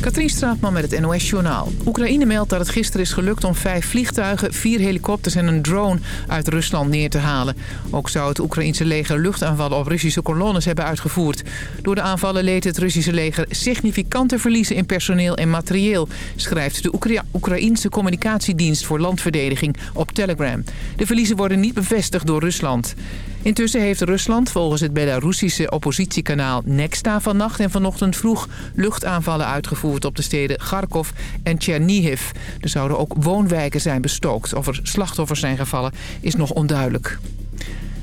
Katrien Straatman met het NOS-journaal. Oekraïne meldt dat het gisteren is gelukt om vijf vliegtuigen, vier helikopters en een drone uit Rusland neer te halen. Ook zou het Oekraïense leger luchtaanvallen op Russische kolonnes hebben uitgevoerd. Door de aanvallen leed het Russische leger significante verliezen in personeel en materieel, schrijft de Oekra Oekraïense communicatiedienst voor landverdediging op Telegram. De verliezen worden niet bevestigd door Rusland. Intussen heeft Rusland volgens het Belarussische oppositiekanaal Nexta vannacht en vanochtend vroeg luchtaanvallen uitgevoerd op de steden Kharkov en Chernihiv. Er zouden ook woonwijken zijn bestookt. Of er slachtoffers zijn gevallen is nog onduidelijk.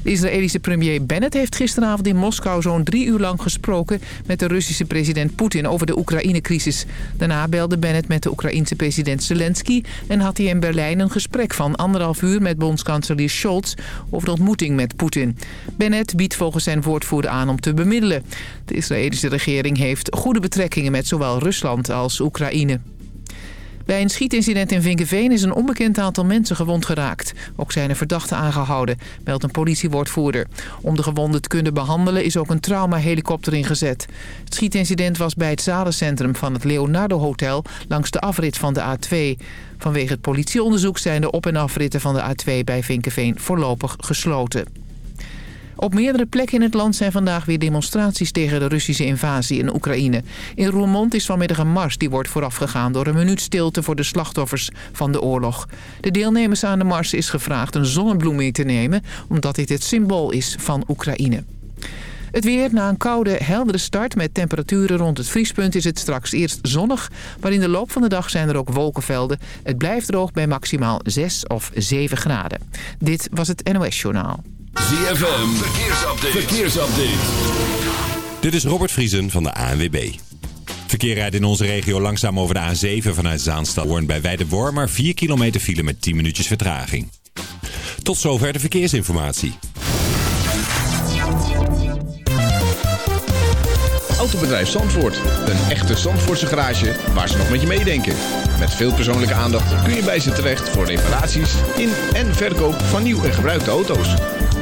De Israëlische premier Bennett heeft gisteravond in Moskou zo'n drie uur lang gesproken met de Russische president Poetin over de Oekraïne-crisis. Daarna belde Bennett met de Oekraïense president Zelensky en had hij in Berlijn een gesprek van anderhalf uur met bondskanselier Scholz over de ontmoeting met Poetin. Bennett biedt volgens zijn woordvoerder aan om te bemiddelen. De Israëlische regering heeft goede betrekkingen met zowel Rusland als Oekraïne. Bij een schietincident in Vinkenveen is een onbekend aantal mensen gewond geraakt. Ook zijn er verdachten aangehouden, meldt een politiewoordvoerder. Om de gewonden te kunnen behandelen is ook een traumahelikopter ingezet. Het schietincident was bij het zalencentrum van het Leonardo Hotel langs de afrit van de A2. Vanwege het politieonderzoek zijn de op- en afritten van de A2 bij Vinkenveen voorlopig gesloten. Op meerdere plekken in het land zijn vandaag weer demonstraties tegen de Russische invasie in Oekraïne. In Roermond is vanmiddag een mars die wordt voorafgegaan door een minuut stilte voor de slachtoffers van de oorlog. De deelnemers aan de mars is gevraagd een zonnebloem mee te nemen, omdat dit het symbool is van Oekraïne. Het weer na een koude, heldere start met temperaturen rond het vriespunt is het straks eerst zonnig. Maar in de loop van de dag zijn er ook wolkenvelden. Het blijft droog bij maximaal 6 of 7 graden. Dit was het NOS Journaal. ZFM, verkeersupdate. verkeersupdate. Dit is Robert Vriesen van de ANWB. Verkeer rijdt in onze regio langzaam over de A7 vanuit Zaanstad. bij Weidewormer 4 kilometer file met 10 minuutjes vertraging. Tot zover de verkeersinformatie. Autobedrijf Zandvoort. Een echte Zandvoortse garage waar ze nog met je meedenken. Met veel persoonlijke aandacht kun je bij ze terecht voor reparaties in en verkoop van nieuw en gebruikte auto's.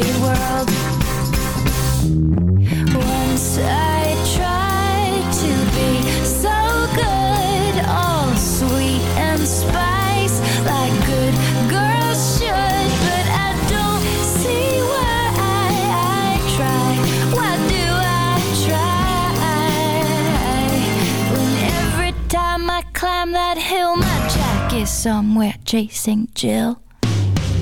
world. Once I tried to be so good, all sweet and spice, like good girls should, but I don't see why I, I try. Why do I try? When every time I climb that hill, my jack is somewhere chasing Jill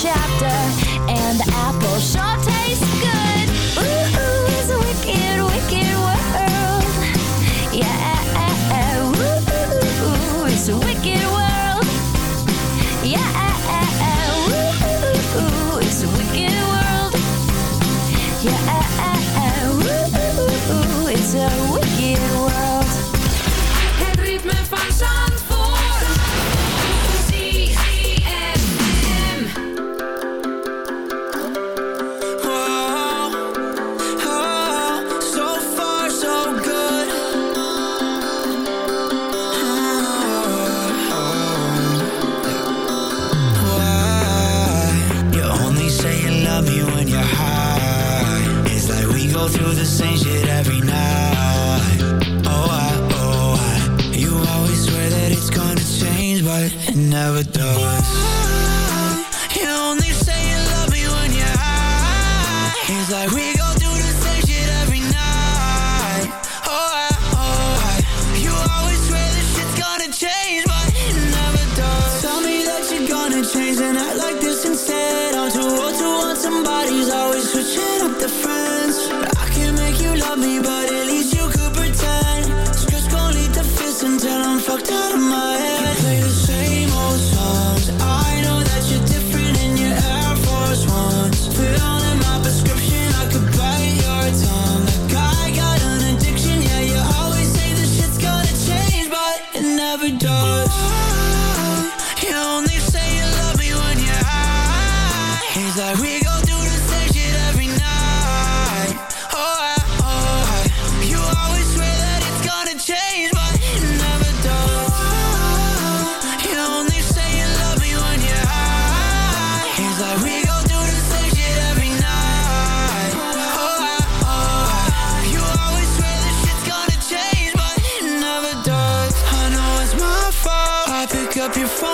chapter.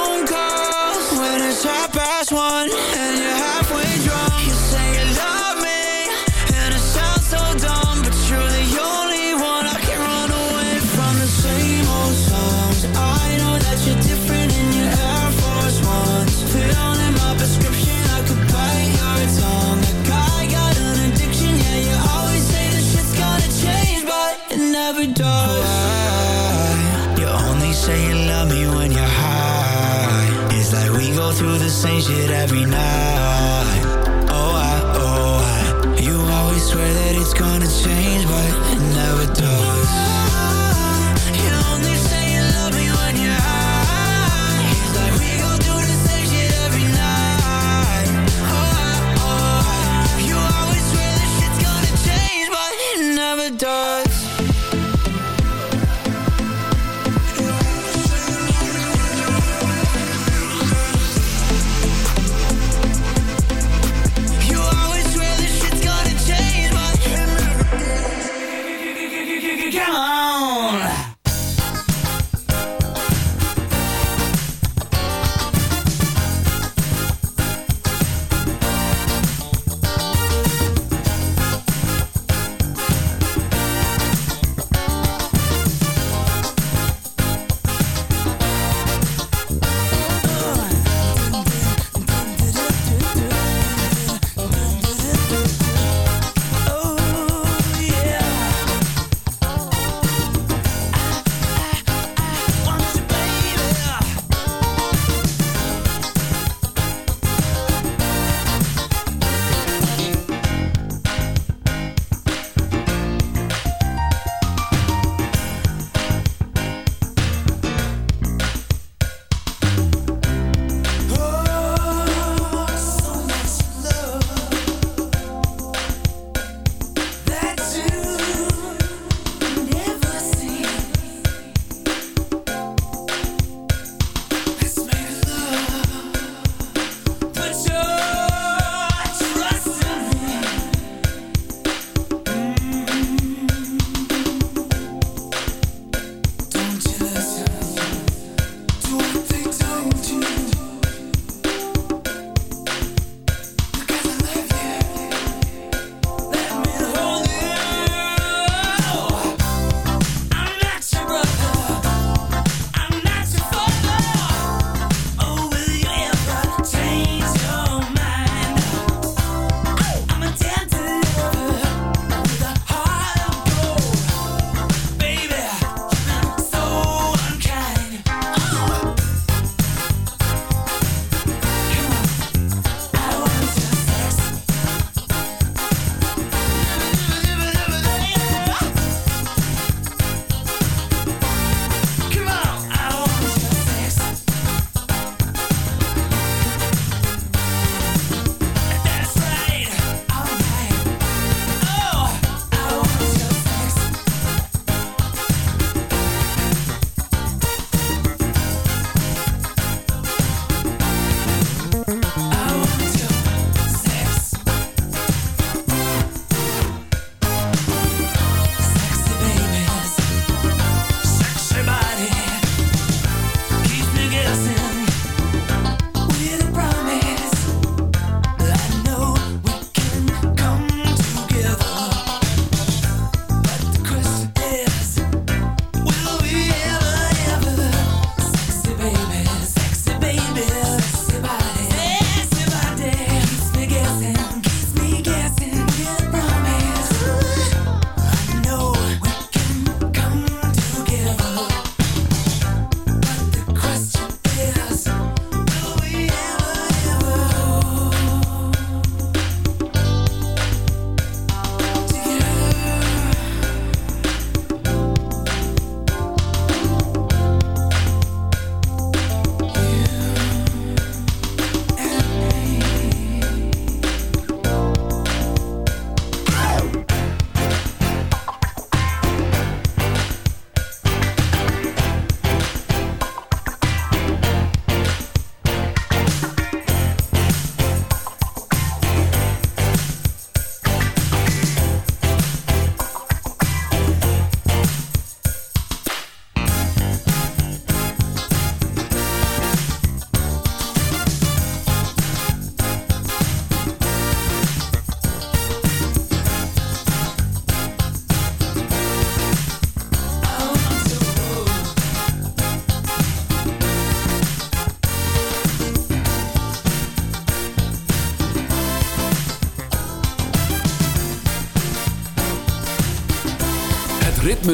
phone calls when it's half past one and you're halfway same shit every night. Oh, I, oh, I. You always swear that it's gonna change, but it never does.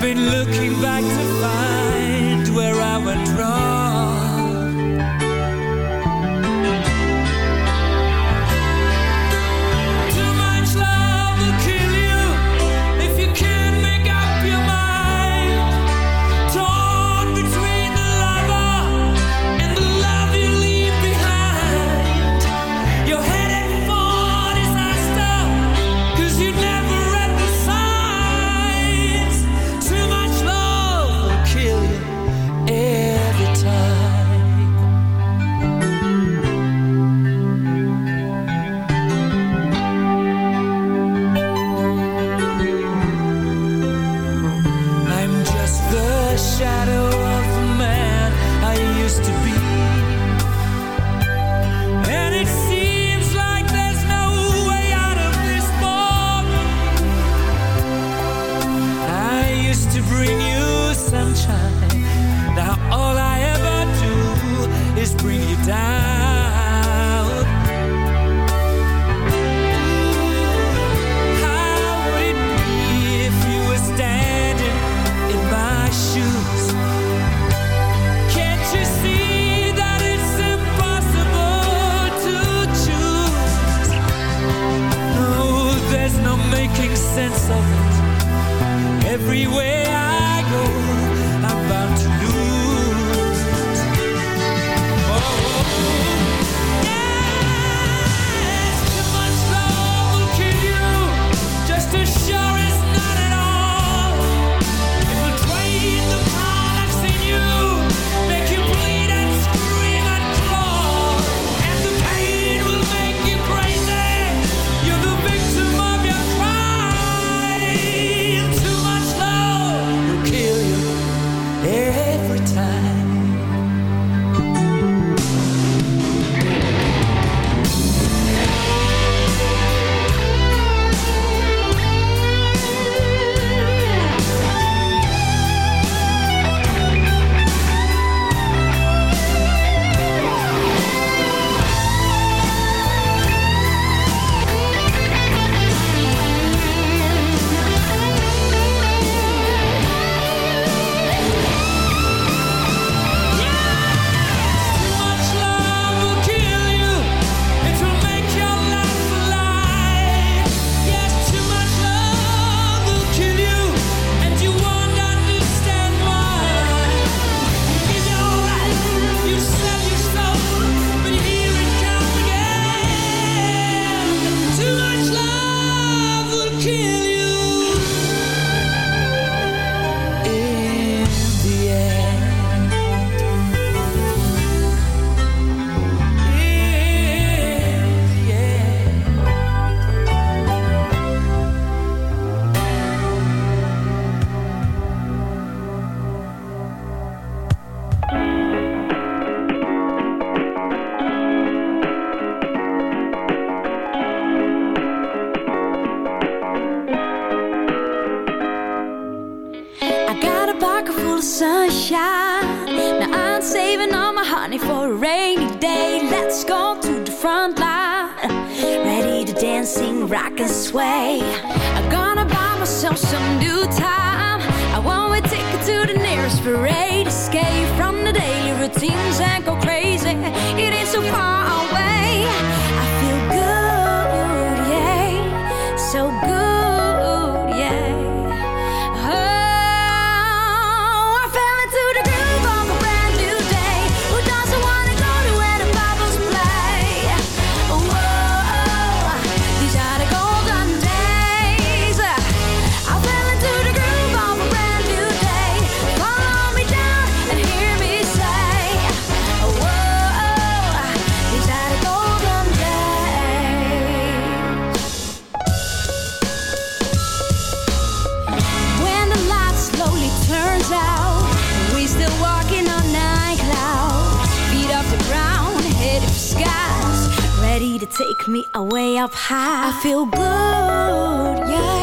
Been looking back to Now I'm saving all my honey for a rainy day. Let's go to the front line. Ready to dance, sing, rock and sway. I'm gonna buy myself some new time. I want a ticket to the nearest parade. Escape from the daily routines and go crazy. It is so far away. I feel good, yeah. So good. take me away up high. I feel good, yeah.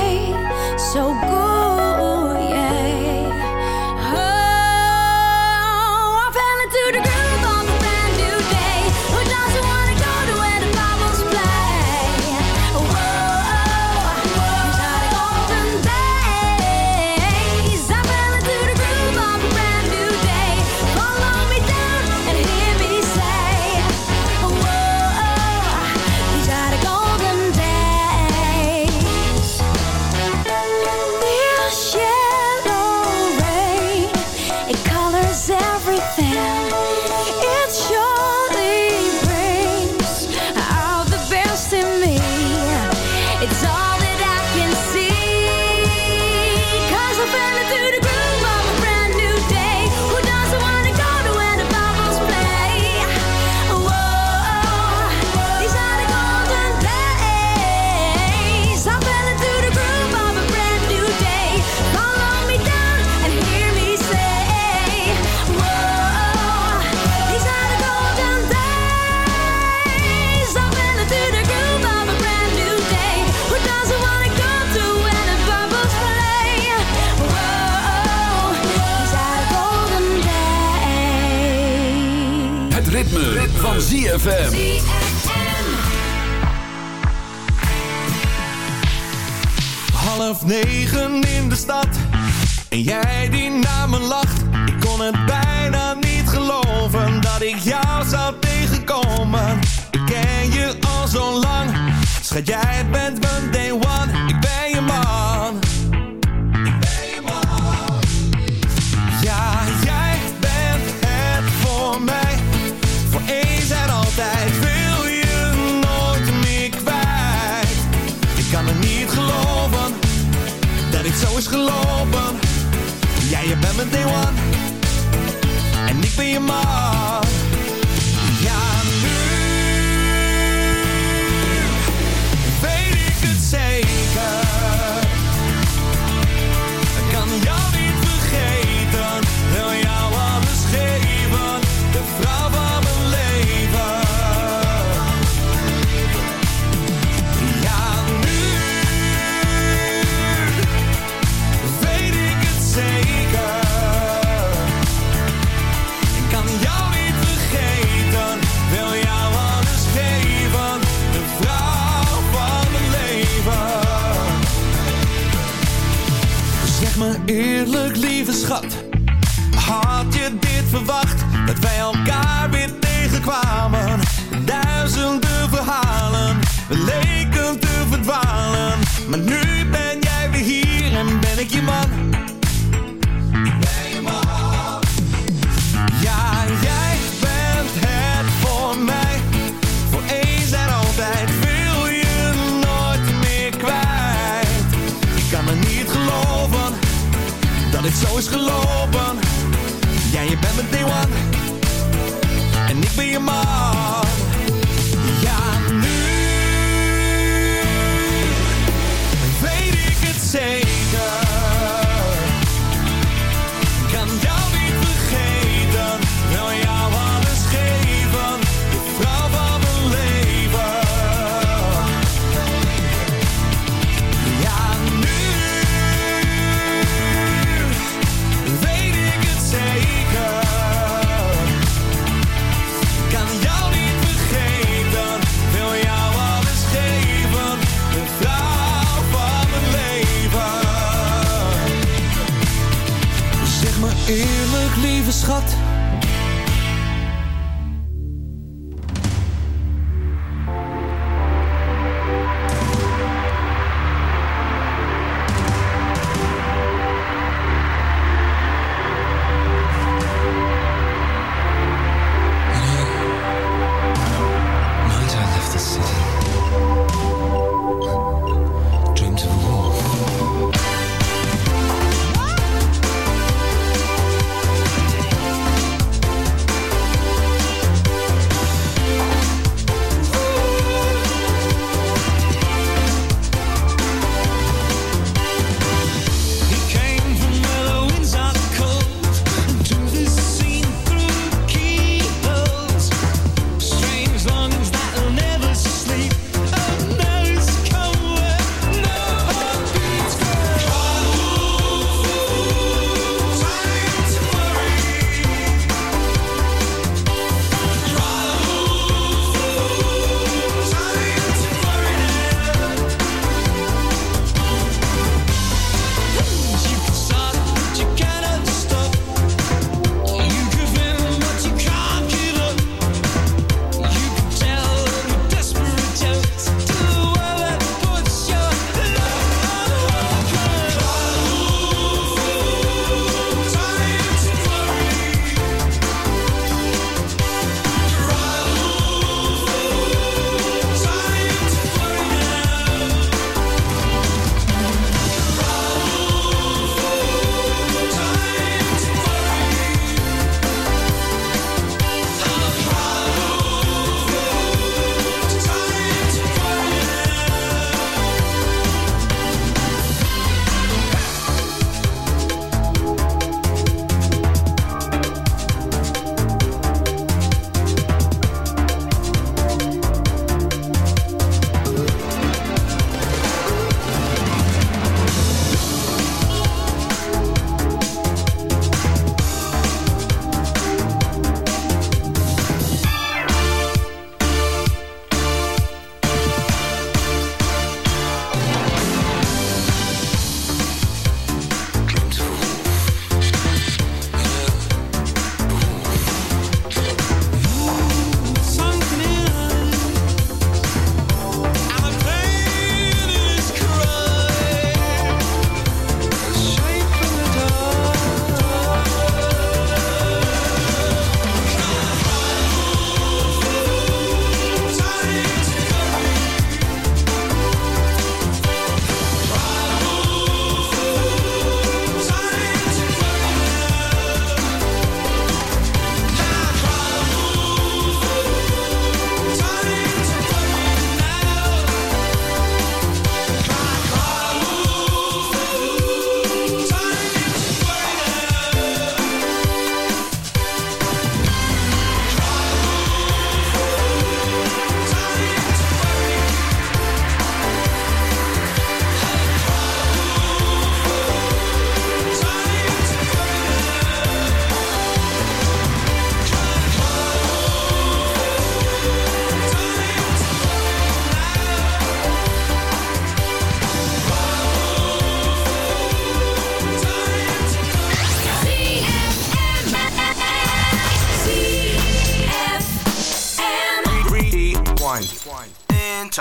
Had je dit verwacht dat wij elkaar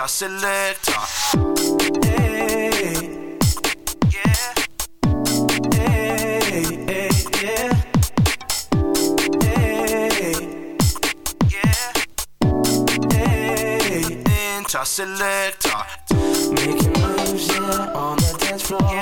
Selector. Yeah. Yeah. Yeah. Enter selector. Making moves, yeah, on the dance floor. Gotta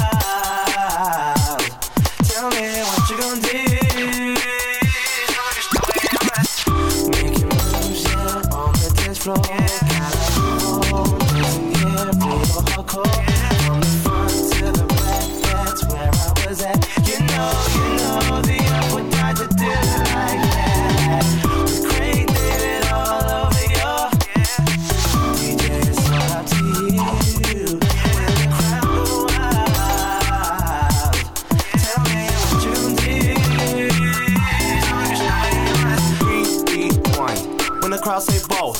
floor.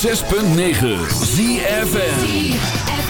106.9 ZFN